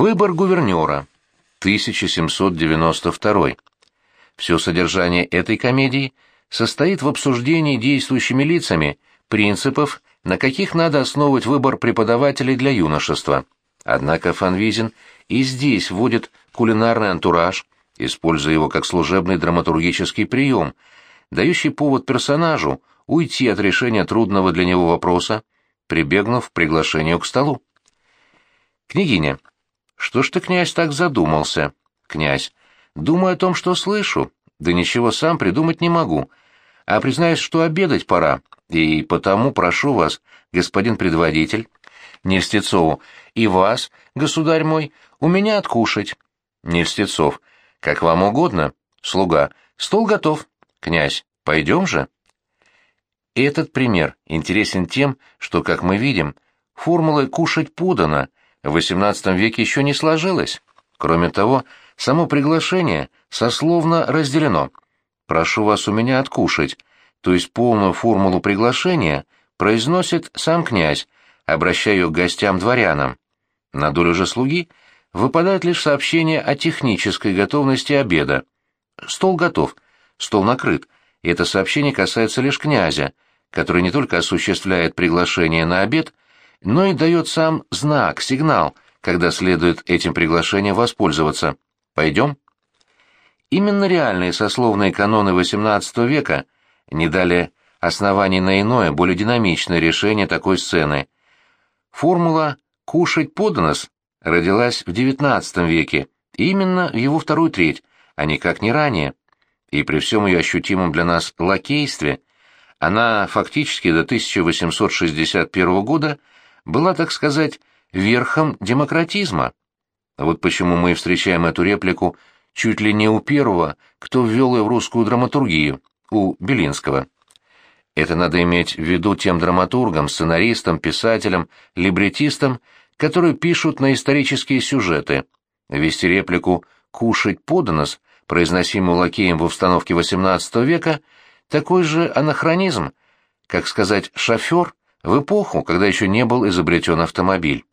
Выбор гувернера. 1792. Все содержание этой комедии состоит в обсуждении действующими лицами принципов, на каких надо основывать выбор преподавателей для юношества. Однако Фанвизин и здесь вводит кулинарный антураж, используя его как служебный драматургический прием, дающий повод персонажу уйти от решения трудного для него вопроса, прибегнув к приглашению к столу. «Княгиня, что ж ты, князь, так задумался?» «Князь, думаю о том, что слышу, да ничего сам придумать не могу, а признаюсь, что обедать пора, и потому прошу вас, господин предводитель, Нельстецову, и вас, государь мой, у меня откушать». Нельстецов, как вам угодно. Слуга, стол готов. Князь, пойдем же. Этот пример интересен тем, что, как мы видим, формула «кушать подано» в XVIII веке еще не сложилась. Кроме того, само приглашение сословно разделено. «Прошу вас у меня откушать», то есть полную формулу приглашения произносит сам князь, обращая ее к гостям-дворянам. На долю же слуги выпадает лишь сообщение о технической готовности обеда. Стол готов, стол накрыт, и это сообщение касается лишь князя, который не только осуществляет приглашение на обед, но и дает сам знак, сигнал, когда следует этим приглашением воспользоваться. Пойдем? Именно реальные сословные каноны XVIII века не дали оснований на иное, более динамичное решение такой сцены. Формула «кушать поднос» родилась в XIX веке, именно в его вторую треть, а никак не ранее. И при всем ее ощутимом для нас лакействе, она фактически до 1861 года была, так сказать, верхом демократизма. Вот почему мы встречаем эту реплику чуть ли не у первого, кто ввел ее в русскую драматургию, у Белинского. Это надо иметь в виду тем драматургам, сценаристам, писателям, либретистам, которые пишут на исторические сюжеты. Вести реплику «кушать поднос», произносимую лакеем в установке XVIII века, такой же анахронизм, как сказать «шофер» в эпоху, когда еще не был изобретен автомобиль.